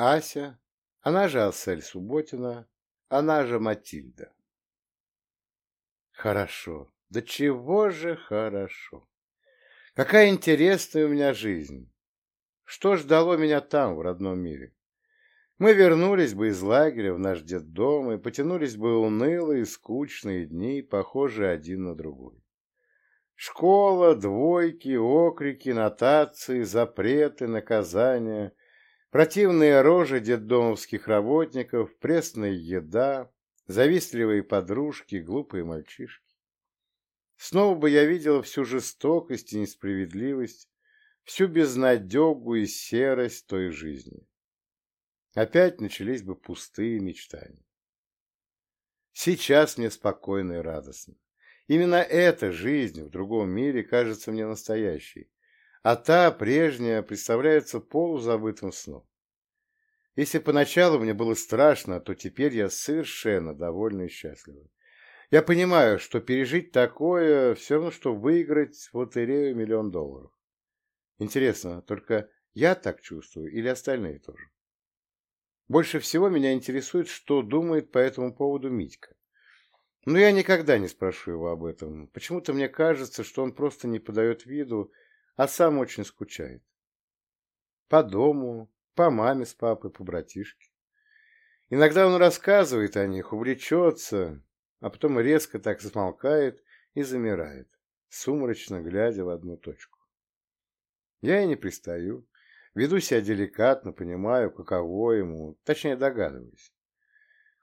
Ася, она же Ассель Субботина, она же Матильда. Хорошо, да чего же хорошо. Какая интересная у меня жизнь. Что ждало меня там, в родном мире? Мы вернулись бы из лагеря в наш детдом и потянулись бы унылые, скучные дни, похожие один на другой. Школа, двойки, окрики, нотации, запреты, наказания, противные рожи детдомовских работников, пресная еда, завистливые подружки, глупые мальчишки. Снова бы я видела всю жестокость и несправедливость, всю безнадегу и серость той жизни опять начались бы пустые мечтания. Сейчас мне спокойно и радостно. Именно эта жизнь в другом мире кажется мне настоящей, а та, прежняя, представляется полузабытым сном. Если поначалу мне было страшно, то теперь я совершенно довольна и счастлива. Я понимаю, что пережить такое все равно, что выиграть в лотерею миллион долларов. Интересно, только я так чувствую или остальные тоже? Больше всего меня интересует, что думает по этому поводу Митька. Но я никогда не спрошу его об этом. Почему-то мне кажется, что он просто не подает виду, а сам очень скучает. По дому, по маме с папой, по братишке. Иногда он рассказывает о них, увлечется, а потом резко так замолкает и замирает, сумрачно глядя в одну точку. Я и не пристаю, Веду себя деликатно, понимаю, каково ему, точнее догадываюсь.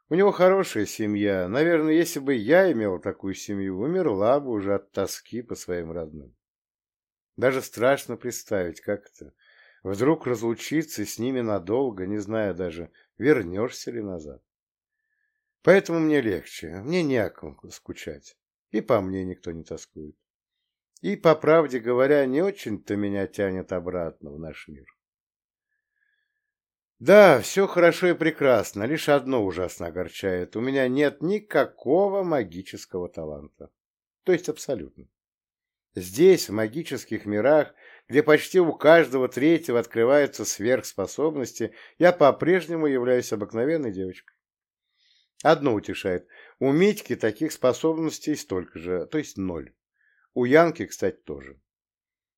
У него хорошая семья. Наверное, если бы я имел такую семью, умерла бы уже от тоски по своим родным. Даже страшно представить, как это. Вдруг разлучиться с ними надолго, не зная даже, вернешься ли назад. Поэтому мне легче, мне не о ком скучать. И по мне никто не тоскует. И, по правде говоря, не очень-то меня тянет обратно в наш мир. Да, все хорошо и прекрасно, лишь одно ужасно огорчает. У меня нет никакого магического таланта. То есть абсолютно. Здесь, в магических мирах, где почти у каждого третьего открываются сверхспособности, я по-прежнему являюсь обыкновенной девочкой. Одно утешает. У Митьки таких способностей столько же, то есть ноль. У Янки, кстати, тоже.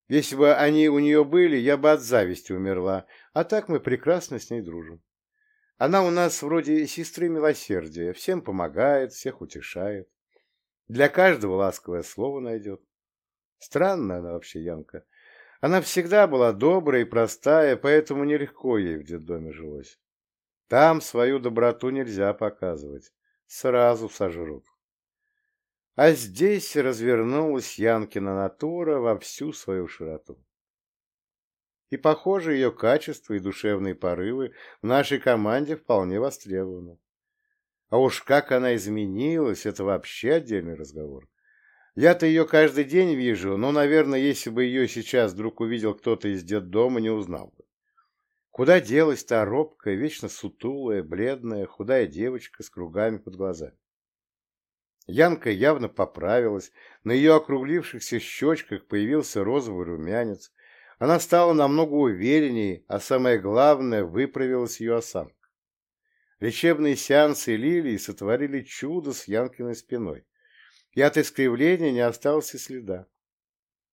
Если бы они у нее были, я бы от зависти умерла, а так мы прекрасно с ней дружим. Она у нас вроде сестры милосердия, всем помогает, всех утешает. Для каждого ласковое слово найдет. Странная она вообще, Янка. Она всегда была добрая и простая, поэтому нелегко ей в детдоме жилось. Там свою доброту нельзя показывать. Сразу сожрут. А здесь развернулась Янкина натура во всю свою широту. И, похоже, ее качество и душевные порывы в нашей команде вполне востребованы. А уж как она изменилась, это вообще отдельный разговор. Я-то ее каждый день вижу, но, наверное, если бы ее сейчас вдруг увидел кто-то из детдома, не узнал бы. Куда делась та робкая, вечно сутулая, бледная, худая девочка с кругами под глазами? Янка явно поправилась, на ее округлившихся щечках появился розовый румянец. Она стала намного увереннее, а самое главное, выправилась ее осанка. Лечебные сеансы лилии сотворили чудо с Янкиной спиной, и от искривления не осталось и следа.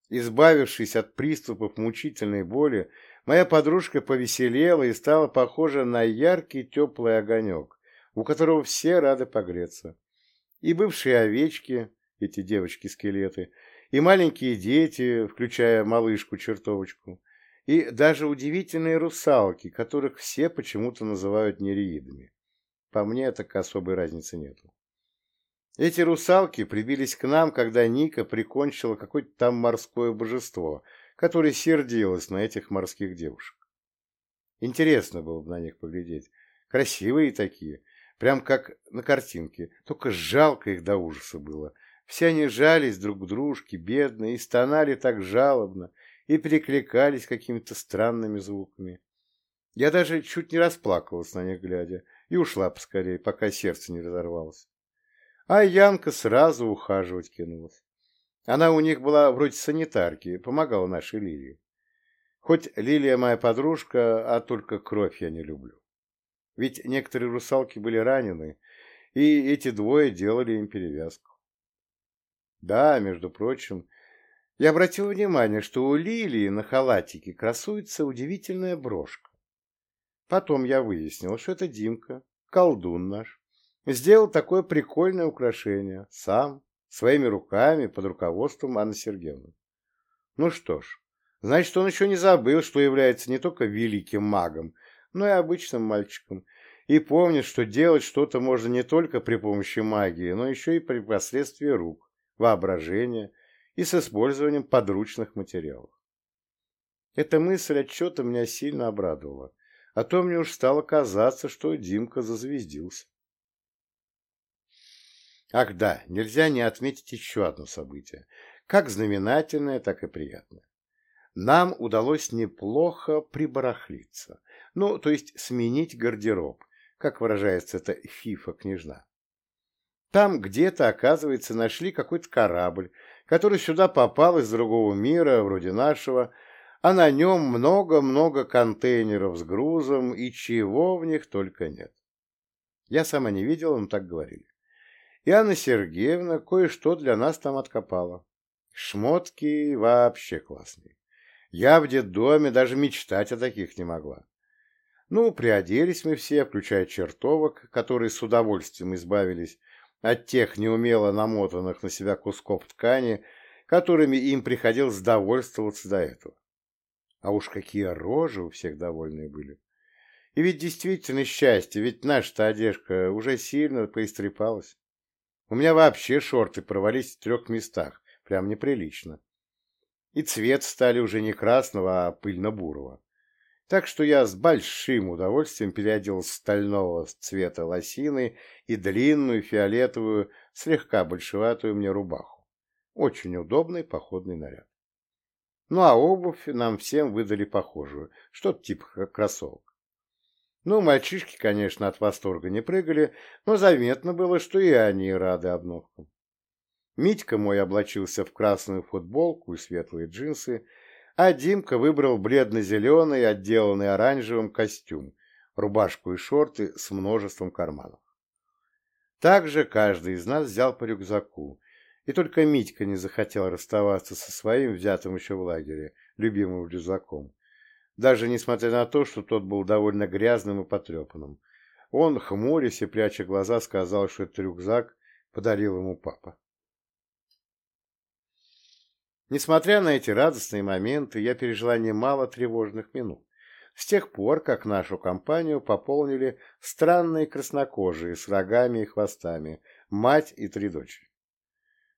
Избавившись от приступов мучительной боли, моя подружка повеселела и стала похожа на яркий теплый огонек, у которого все рады погреться и бывшие овечки, эти девочки-скелеты, и маленькие дети, включая малышку-чертовочку, и даже удивительные русалки, которых все почему-то называют нереидами. По мне, так особой разницы нету. Эти русалки прибились к нам, когда Ника прикончила какое-то там морское божество, которое сердилось на этих морских девушек. Интересно было бы на них поглядеть. Красивые такие, Прям как на картинке, только жалко их до ужаса было. Все они жались друг к дружке, бедные, и стонали так жалобно, и перекликались какими-то странными звуками. Я даже чуть не расплакалась на них глядя, и ушла поскорее, пока сердце не разорвалось. А Янка сразу ухаживать кинулась. Она у них была вроде санитарки, помогала нашей Лилии. Хоть Лилия моя подружка, а только кровь я не люблю. Ведь некоторые русалки были ранены, и эти двое делали им перевязку. Да, между прочим, я обратил внимание, что у Лилии на халатике красуется удивительная брошка. Потом я выяснил, что это Димка, колдун наш, сделал такое прикольное украшение, сам, своими руками, под руководством Анны Сергеевны. Ну что ж, значит, он еще не забыл, что является не только великим магом, но и обычным мальчиком, и помнит, что делать что-то можно не только при помощи магии, но еще и при посредстве рук, воображения и с использованием подручных материалов. Эта мысль отчета меня сильно обрадовала, а то мне уж стало казаться, что Димка зазвездился. Ах да, нельзя не отметить еще одно событие, как знаменательное, так и приятное. Нам удалось неплохо прибарахлиться, ну, то есть сменить гардероб, как выражается эта фифа-княжна. Там где-то, оказывается, нашли какой-то корабль, который сюда попал из другого мира, вроде нашего, а на нем много-много контейнеров с грузом, и чего в них только нет. Я сама не видела, но так говорили. И Анна Сергеевна кое-что для нас там откопала. Шмотки вообще классные. Я в детдоме даже мечтать о таких не могла. Ну, приоделись мы все, включая чертовок, которые с удовольствием избавились от тех неумело намотанных на себя кусков ткани, которыми им приходилось довольствоваться до этого. А уж какие рожи у всех довольные были. И ведь действительно счастье, ведь наша-то одежка уже сильно поистрепалась. У меня вообще шорты провались в трех местах, прям неприлично. И цвет стали уже не красного, а пыльно-бурого. Так что я с большим удовольствием переодел стального цвета лосины и длинную фиолетовую, слегка большеватую мне рубаху. Очень удобный походный наряд. Ну а обувь нам всем выдали похожую, что-то типа кроссовок. Ну, мальчишки, конечно, от восторга не прыгали, но заметно было, что и они рады обновкам. Митька мой облачился в красную футболку и светлые джинсы, а Димка выбрал бледно-зеленый, отделанный оранжевым костюм, рубашку и шорты с множеством карманов. Также каждый из нас взял по рюкзаку, и только Митька не захотел расставаться со своим, взятым еще в лагере, любимым рюкзаком, даже несмотря на то, что тот был довольно грязным и потрепанным. Он, хмурясь и пряча глаза, сказал, что этот рюкзак подарил ему папа. Несмотря на эти радостные моменты, я пережила немало тревожных минут. С тех пор, как нашу компанию пополнили странные краснокожие с рогами и хвостами, мать и три дочери.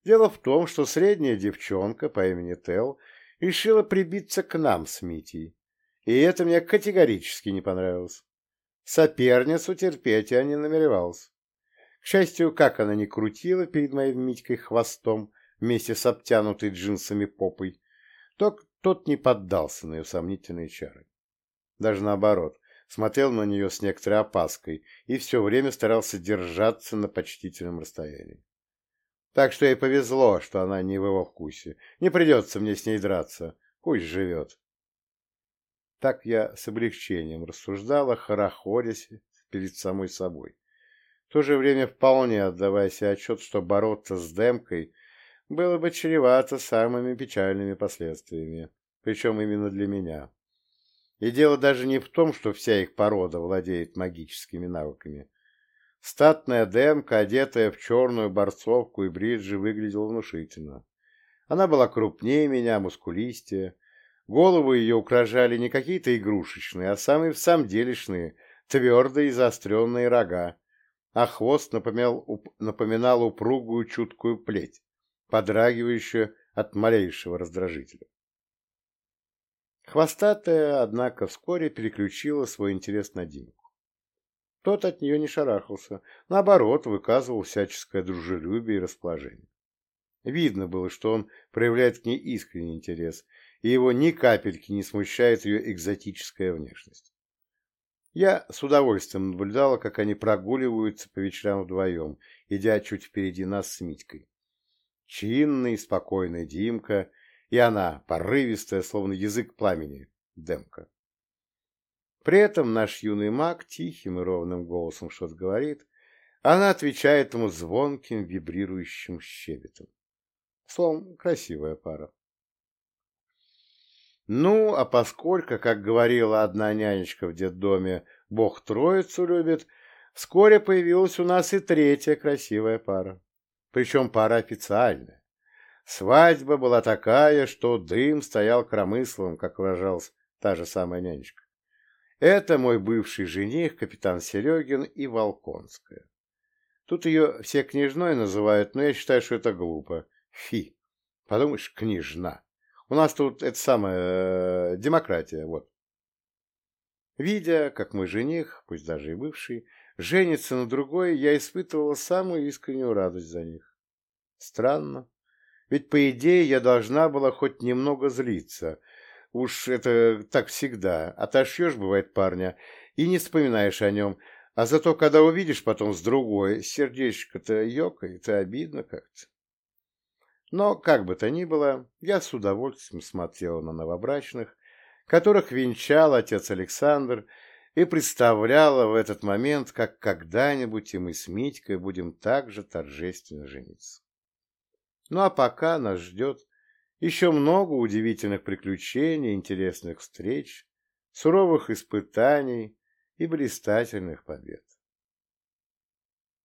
Дело в том, что средняя девчонка по имени Тел решила прибиться к нам с Митей, и это мне категорически не понравилось. Соперницу терпеть я не намеревался. К счастью, как она ни крутила перед моим Митькой хвостом вместе с обтянутой джинсами попой, то тот не поддался на ее сомнительные чары. Даже наоборот, смотрел на нее с некоторой опаской и все время старался держаться на почтительном расстоянии. Так что ей повезло, что она не в его вкусе. Не придется мне с ней драться. Пусть живет. Так я с облегчением рассуждала, хорохорясь перед самой собой. В то же время вполне отдавая себе отчет, что бороться с Демкой было бы чревато самыми печальными последствиями, причем именно для меня. И дело даже не в том, что вся их порода владеет магическими навыками. Статная Демка, одетая в черную борцовку и бриджи, выглядела внушительно. Она была крупнее меня, мускулистее, Голову ее украшали не какие-то игрушечные, а самые всамделишные, твердые и заостренные рога, а хвост напоминал, напоминал упругую чуткую плеть, подрагивающую от малейшего раздражителя. Хвостатая, однако, вскоре переключила свой интерес на Димку. Тот от нее не шарахался, наоборот, выказывал всяческое дружелюбие и расположение. Видно было, что он проявляет к ней искренний интерес и его ни капельки не смущает ее экзотическая внешность. Я с удовольствием наблюдала, как они прогуливаются по вечерам вдвоем, идя чуть впереди нас с Митькой. Чинный, спокойный Димка, и она, порывистая, словно язык пламени, Демка. При этом наш юный маг тихим и ровным голосом что-то говорит, она отвечает ему звонким вибрирующим щебетом. Словом, красивая пара. Ну, а поскольку, как говорила одна нянечка в детдоме, Бог Троицу любит, вскоре появилась у нас и третья красивая пара. Причем пара официальная. Свадьба была такая, что дым стоял кромыслом, как выражалась та же самая нянечка. Это мой бывший жених, капитан Серегин и Волконская. Тут ее все княжной называют, но я считаю, что это глупо. Фи. Подумаешь, княжна. У нас тут это самая э, демократия, вот. Видя, как мой жених, пусть даже и бывший, женится на другой, я испытывала самую искреннюю радость за них. Странно. Ведь, по идее, я должна была хоть немного злиться. Уж это так всегда. Отошьешь, бывает, парня, и не вспоминаешь о нем. А зато, когда увидишь потом с другой, сердечко-то ёкает, и обидно как-то. Но, как бы то ни было, я с удовольствием смотрела на новобрачных, которых венчал отец Александр, и представляла в этот момент, как когда-нибудь и мы с Митькой будем также торжественно жениться. Ну а пока нас ждет еще много удивительных приключений, интересных встреч, суровых испытаний и блистательных побед.